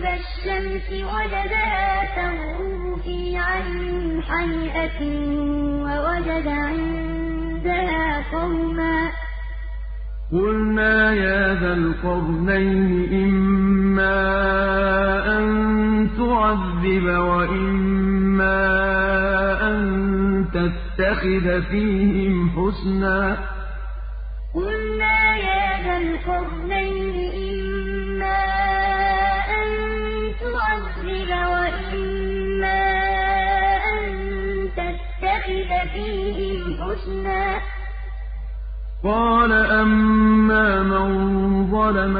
مَغْرِبَ الشَّمْسِ وَجَدَهَا تَغْرُبُ فِي عَيْنٍ حَمِئَةٍ وَوَجَدَ عِندَهَا قَوْمًا. قُلْنَا يَا ذَا الْقَرْنَيْنِ إِمَّا أَن تُعَذِّبَ وَإِمَّا أَن تَتَّخِذَ فِيهِمْ حُسْنًا. قُلْنَا يَا ذَا الْقَرْنَيْنِ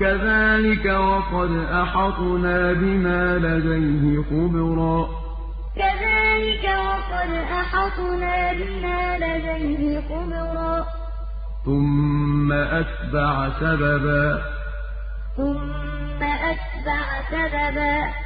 كَذَٰلِكَ وَقَدْ أَحَطْنَا بِمَا لَدَيْهِ خُبْرًا. كَذَٰلِكَ وَقَدْ أَحَطْنَا بِمَا لَدَيْهِ خُبْرًا. ثُمَّ أَتْبَعَ سَبَبًا. ثُمَّ أَتْبَعَ سَبَبًا.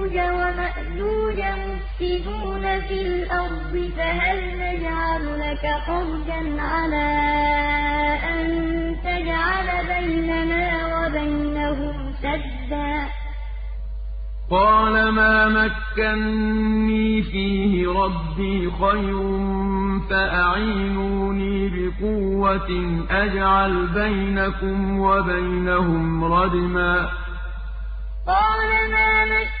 وَمَأْجُوجَ مُفْسِدُونَ فِي الْأَرْضِ فَهَلْ نَجْعَلُ لَكَ خَرْجًا عَلَىٰ أَن تَجْعَلَ بَيْنَنَا وَبَيْنَهُمْ سَدًّا؟ قَالَ مَا مَكَّنِّي فِيهِ رَبِّي خَيْرٌ فَأَعِينُونِي بِقُوَّةٍ أَجْعَلْ بَيْنَكُمْ وَبَيْنَهُمْ رَدْمًا. قَالَ مَا مَكَّنِّي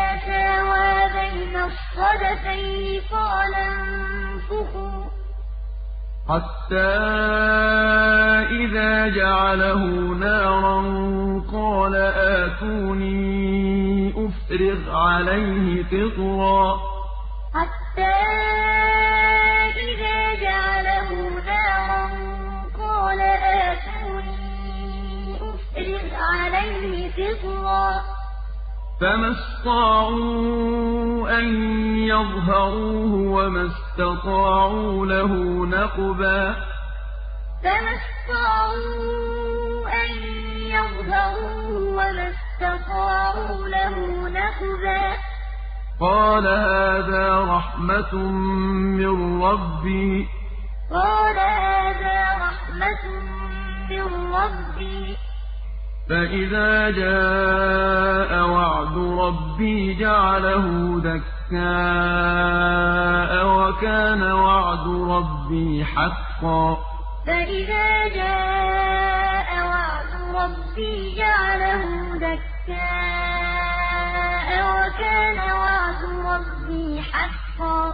بين الصدفين قال انفخوا. حتى إذا جعله نارا قال آتوني أفرغ عليه قطرا حتى إذا جعله نارا قال آتوني أفرغ عليه قطرا فما استطاعوا أن يظهروه وما استطاعوا له نقبا فما استطاعوا أن يظهروه وما استطاعوا له نقبا قال هذا رحمة من ربي قال هذا رحمة من ربي فإذا جاء وعد ربي جعله دكاء وكان وعد ربي حقا فإذا جاء وعد ربي جعله دكاء وكان وعد ربي حقا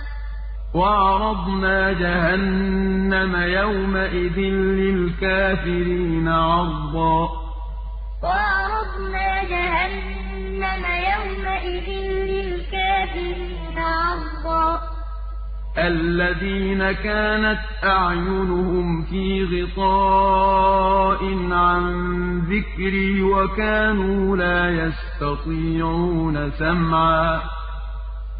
وعرضنا جهنم يومئذ للكافرين عرضا. وعرضنا جهنم يومئذ للكافرين عرضا. الذين كانت أعينهم في غطاء عن ذكري وكانوا لا يستطيعون سمعا.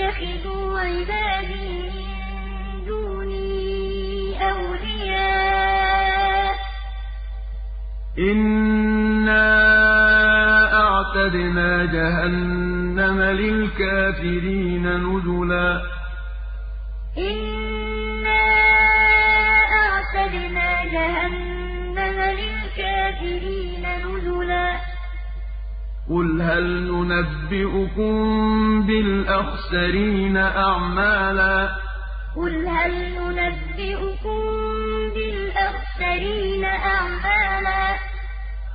يتخذوا عبادي من دوني أولياء. إنا أعتدنا جهنم للكافرين نزلا. قل هل ننبئكم بالأخسرين أعمالا قل هل ننبئكم بالأخسرين أعمالا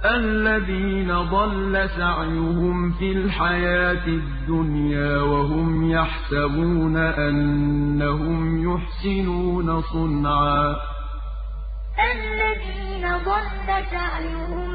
الذين ضل سعيهم في الحياة الدنيا وهم يحسبون أنهم يحسنون صنعا الذين ضل سعيهم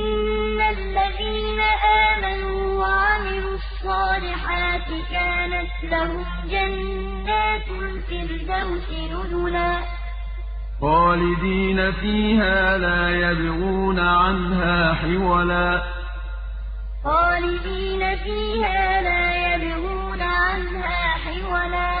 الصَّالِحَاتِ كَانَتْ لَهُمْ جَنَّاتُ الْفِرْدَوْسِ نُزُلًا. خَالِدِينَ فِيهَا لَا يَبْغُونَ عَنْهَا حِوَلًا. خَالِدِينَ فِيهَا لَا يَبْغُونَ عَنْهَا حِوَلًا.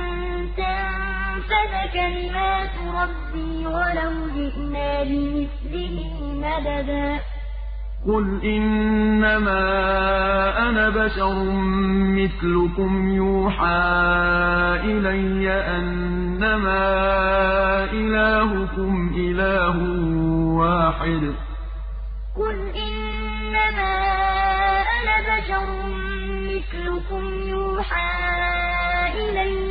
تَنفَدَ كَلِمَاتُ رَبِّي وَلَوْ جِئْنَا بِمِثْلِهِ مَدَدًا. قُلْ إِنَّمَا أَنَا بَشَرٌ مِّثْلُكُمْ يُوحَىٰ إِلَيَّ أَنَّمَا إِلَٰهُكُمْ إِلَٰهٌ وَاحِدٌ. قُلْ إِنَّمَا أَنَا بَشَرٌ مِّثْلُكُمْ يُوحَىٰ إِلَيَّ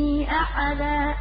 أَحَدًا